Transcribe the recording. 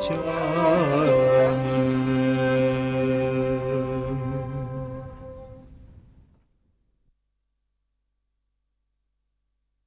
Chúa